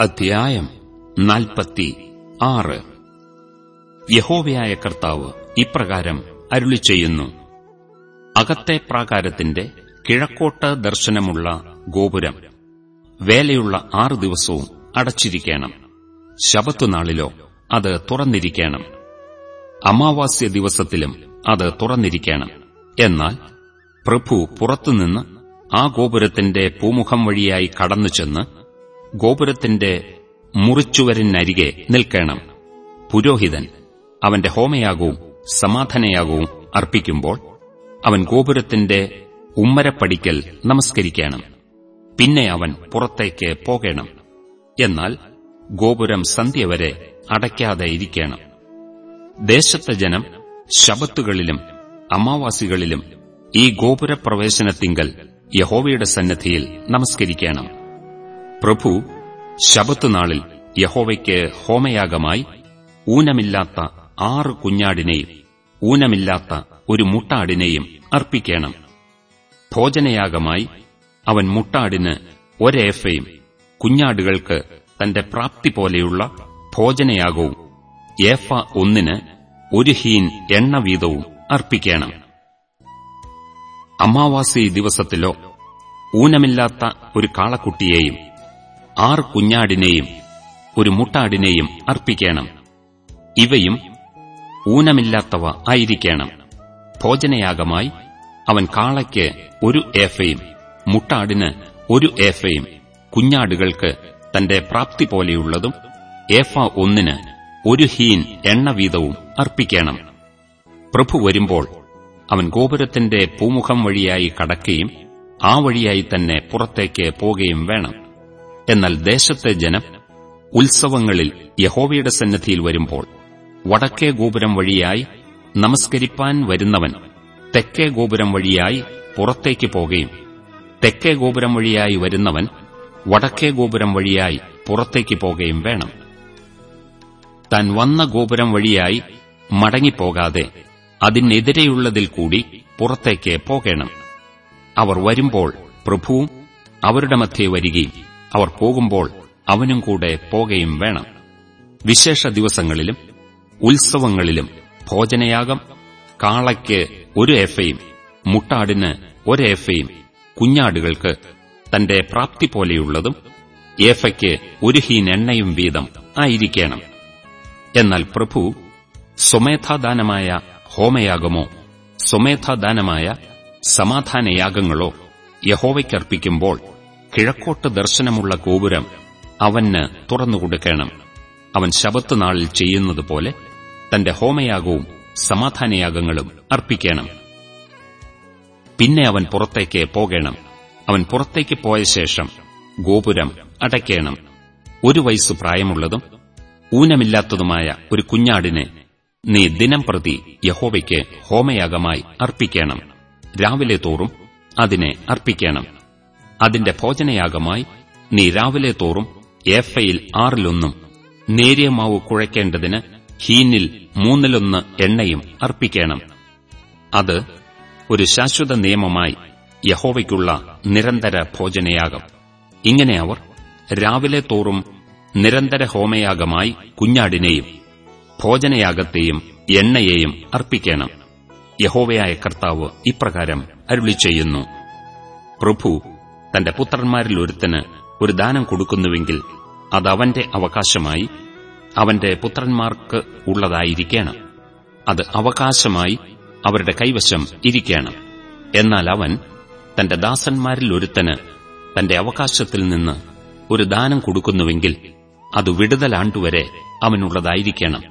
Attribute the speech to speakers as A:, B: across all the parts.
A: അധ്യായം നാൽപ്പത്തി ആറ്. യഹോവയായ കർത്താവ് ഇപ്രകാരം അരുളി ചെയ്യുന്നു. അകത്തെ പ്രാകാരത്തിന്റെ കിഴക്കോട്ട് ദർശനമുള്ള ഗോപുരം വേലയുള്ള ആറു ദിവസവും അടച്ചിരിക്കണം. ശബത്തുനാളിലോ അത് തുറന്നിരിക്കണം. അമാവാസ്യ ദിവസത്തിലും അത് തുറന്നിരിക്കണം. എന്നാൽ പ്രഭു പുറത്തുനിന്ന് ആ ഗോപുരത്തിന്റെ പൂമുഖം വഴിയായി കടന്നു ചെന്ന് ഗോപുരത്തിന്റെ മുറിച്ചുവരിനരികെ നിൽക്കണം. പുരോഹിതൻ അവന്റെ ഹോമയാകവും സമാധാനയാകവും അർപ്പിക്കുമ്പോൾ അവൻ ഗോപുരത്തിന്റെ ഉമ്മരപ്പടിക്കൽ നമസ്കരിക്കണം. പിന്നെ അവൻ പുറത്തേക്ക് പോകണം. എന്നാൽ ഗോപുരം സന്ധ്യ വരെ അടയ്ക്കാതെ ഇരിക്കണം. ദേശത്തെ ജനം ശബത്തുകളിലും അമാവാസികളിലും ഈ ഗോപുരപ്രവേശനത്തിങ്കൽ യഹോവയുടെ സന്നദ്ധിയിൽ നമസ്കരിക്കണം. പ്രഭു ശബത്തുനാളിൽ യഹോവയ്ക്ക് ഹോമയാഗമായി ഊനമില്ലാത്ത ആറ് കുഞ്ഞാടിനെയും ഊനമില്ലാത്ത ഒരു മുട്ടാടിനെയും അർപ്പിക്കണം. ഭോജനയാഗമായി അവൻ മുട്ടാടിന് ഒരേഫയും കുഞ്ഞാടുകൾക്ക് തന്റെ പ്രാപ്തി പോലെയുള്ള ഭോജനയാഗവും ഏഫ ഒന്നിന് ഒരു ഹീൻ എണ്ണ വീതവും അർപ്പിക്കണം. അമാവാസി ദിവസത്തിലോ ഊനമില്ലാത്ത ഒരു കാളക്കുട്ടിയെയും ആറ് കുഞ്ഞാടിനെയും ഒരു മുട്ടാടിനെയും അർപ്പിക്കണം. ഇവയും ഊനമില്ലാത്തവ ആയിരിക്കണം. ഭോജനയാഗമായി അവൻ കാളയ്ക്ക് ഒരു ഏഫയും മുട്ടാടിന് ഒരു ഏഫയും കുഞ്ഞാടുകൾക്ക് തന്റെ പ്രാപ്തി പോലെയുള്ളതും ഏഫ ഒന്നിന് ഒരു ഹീൻ എണ്ണ വീതവും അർപ്പിക്കണം. പ്രഭു വരുമ്പോൾ അവൻ ഗോപുരത്തിന്റെ പൂമുഖം വഴിയായി കടക്കുകയും ആ വഴിയായി തന്നെ പുറത്തേക്ക് പോകുകയും വേണം. എന്നാൽ ദേശത്തെ ജനം ഉത്സവങ്ങളിൽ യഹോവയുടെ സന്നദ്ധിയിൽ വരുമ്പോൾ വടക്കേ ഗോപുരം വഴിയായി നമസ്കരിപ്പാൻ വരുന്നവൻ തെക്കേ ഗോപുരം വഴിയായി പുറത്തേക്ക് പോകുകയും തെക്കേ ഗോപുരം വഴിയായി വരുന്നവൻ വടക്കേ ഗോപുരം വഴിയായി പുറത്തേക്ക് പോകുകയും വേണം. താൻ വന്ന ഗോപുരം വഴിയായി മടങ്ങിപ്പോകാതെ അതിനെതിരെയുള്ളതിൽ കൂടി പുറത്തേക്ക് പോകണം. അവർ വരുമ്പോൾ പ്രഭുവും അവരുടെ മധ്യേ വരികയും അവർ പോകുമ്പോൾ അവനും കൂടെ പോകുകയും വേണം. വിശേഷ ദിവസങ്ങളിലും ഉത്സവങ്ങളിലും ഭോജനയാഗം കാളയ്ക്ക് ഒരു എഫയും മുട്ടാടിന് ഒരു എഫയും കുഞ്ഞാടുകൾക്ക് തന്റെ പ്രാപ്തി പോലെയുള്ളതും ഏഫയ്ക്ക് ഒരു ഹീൻ എണ്ണയും വീതം ആയിരിക്കണം. എന്നാൽ പ്രഭു സ്വമേധാദാനമായ ഹോമയാഗമോ സ്വമേധാദാനമായ സമാധാനയാഗങ്ങളോ യഹോവയ്ക്കർപ്പിക്കുമ്പോൾ കിഴക്കോട്ട് ദർശനമുള്ള ഗോപുരം അവന് തുറന്നുകൊടുക്കണം. അവൻ ശബത്ത് നാളിൽ ചെയ്യുന്നതുപോലെ തന്റെ ഹോമയാഗവും സമാധാനയാഗങ്ങളും അർപ്പിക്കണം. പിന്നെ അവൻ പുറത്തേക്ക് പോകണം. അവൻ പുറത്തേക്ക് പോയ ശേഷം ഗോപുരം അടയ്ക്കണം. ഒരു വയസ്സ് പ്രായമുള്ളതും ഊനമില്ലാത്തതുമായ ഒരു കുഞ്ഞാടിനെ നീ ദിനം പ്രതി യഹോവയ്ക്ക് ഹോമയാഗമായി അർപ്പിക്കണം. രാവിലെ തോറും അതിനെ അർപ്പിക്കണം. അതിന്റെ ഭോജനയാഗമായി നീ രാവിലെ തോറും ഏഫയിൽ ആറിലൊന്നും നേരിയ മാവ് കുഴയ്ക്കേണ്ടതിന് ഹീനിൽ മൂന്നിലൊന്ന് എണ്ണയും അർപ്പിക്കണം. അത് ഒരു ശാശ്വത നിയമമായി യഹോവയ്ക്കുള്ള നിരന്തര ഭോജനയാഗം. ഇങ്ങനെ അവർ രാവിലെ തോറും നിരന്തര ഹോമയാഗമായി കുഞ്ഞാടിനെയും ഭോജനയാഗത്തെയും എണ്ണയെയും അർപ്പിക്കണം. യഹോവയായ കർത്താവ് ഇപ്രകാരം അരുളി ചെയ്യുന്നു പ്രഭു തന്റെ പുത്രന്മാരിൽ ഒരുത്തന് ഒരു ദാനം കൊടുക്കുന്നുവെങ്കിൽ അത് അവന്റെ അവകാശമായി അവന്റെ പുത്രന്മാർക്ക് ഉള്ളതായിരിക്കണം. അത് അവകാശമായി അവരുടെ കൈവശം ഇരിക്കണം. എന്നാൽ അവൻ തന്റെ ദാസന്മാരിൽ ഒരുത്തന് തന്റെ അവകാശത്തിൽ നിന്ന് ഒരു ദാനം കൊടുക്കുന്നുവെങ്കിൽ അത് വിടുതലാണ്ടുവരെ അവനുള്ളതായിരിക്കണം.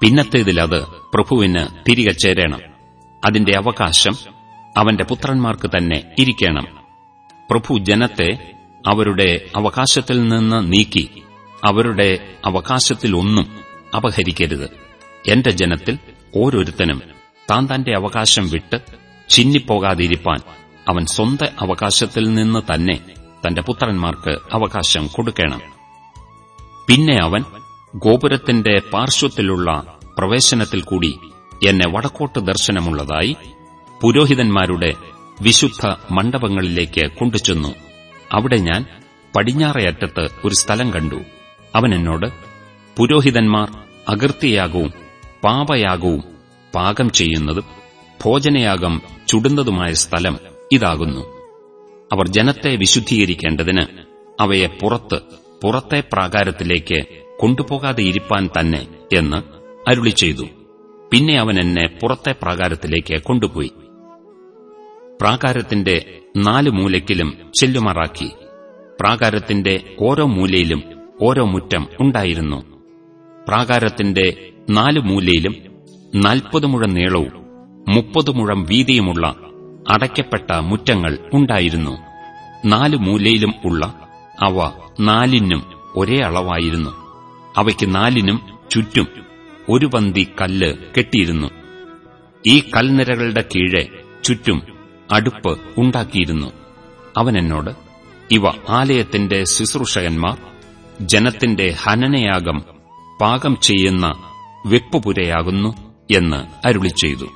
A: പിന്നത്തേതിൽ അത് പ്രഭുവിന് തിരികെ ചേരണം. അതിന്റെ അവകാശം അവന്റെ പുത്രന്മാർക്ക് തന്നെ ഇരിക്കണം. പ്രഭു ജനത്തെ അവരുടെ അവകാശത്തിൽ നിന്ന് നീക്കി അവരുടെ അവകാശത്തിലൊന്നും അപഹരിക്കരുത്. എന്റെ ജനത്തിൽ ഓരോരുത്തനും താൻ തന്റെ അവകാശം വിട്ട് ചിന്നിപ്പോകാതിരിപ്പാൻ അവൻ സ്വന്ത അവകാശത്തിൽ നിന്ന് തന്നെ തന്റെ പുത്രന്മാർക്ക് അവകാശം കൊടുക്കണം. പിന്നെ അവൻ ഗോപുരത്തിന്റെ പാർശ്വത്തിലുള്ള പ്രവേശനത്തിൽ കൂടി എന്നെ വടക്കോട്ട് ദർശനമുള്ളതായി പുരോഹിതന്മാരുടെ വിശുദ്ധ മണ്ഡപങ്ങളിലേക്ക് കൊണ്ടുചെന്നു. അവിടെ ഞാൻ പടിഞ്ഞാറേയറ്റത്ത് ഒരു സ്ഥലം കണ്ടു. അവൻ എന്നോട് പുരോഹിതന്മാർ അകൃത്യയാകവും പാപയാകവും പാകം ചെയ്യുന്നതും ഭോജനയാഗം ചുടുന്നതുമായ സ്ഥലം ഇതാകുന്നു. അവർ ജനത്തെ വിശുദ്ധീകരിക്കേണ്ടതിന് അവയെ പുറത്ത് പുറത്തെ പ്രാകാരത്തിലേക്ക് കൊണ്ടുപോകാതെ ഇരിപ്പാൻ തന്നെ എന്ന് അരുളി ചെയ്തു പിന്നെ അവൻ എന്നെ പുറത്തെ പ്രാകാരത്തിലേക്ക് കൊണ്ടുപോയി. പ്രാകാരത്തിന്റെ നാല് മൂലയ്ക്കിലും ചെല്ലുമാറാക്കി. പ്രാകാരത്തിന്റെ ഓരോ മൂലയിലും ഓരോ മുറ്റം ഉണ്ടായിരുന്നു. പ്രാകാരത്തിന്റെ നാല് മൂലയിലും നാൽപ്പത് മുഴം നീളവും മുപ്പത് മുഴം വീതിയുമുള്ള അടയ്ക്കപ്പെട്ട മുറ്റങ്ങൾ ഉണ്ടായിരുന്നു. നാല് മൂലയിലും ഉള്ള അവ നാലിനും ഒരേ അളവായിരുന്നു. അവയ്ക്ക് നാലിനും ചുറ്റും ഒരു പന്തി കല്ല് കെട്ടിയിരുന്നു. ഈ കൽനിരകളുടെ കീഴെ ചുറ്റും അടുപ്പ് ഉണ്ടാക്കിയിരുന്നു. അവൻ എന്നോട് ഇവ ആലയത്തിന്റെ ശുശ്രൂഷകന്മാർ ജനത്തിന്റെ ഹനനയാഗം പാകം ചെയ്യുന്ന വെപ്പുപുരയാകുന്നു എന്ന് അരുളി ചെയ്തു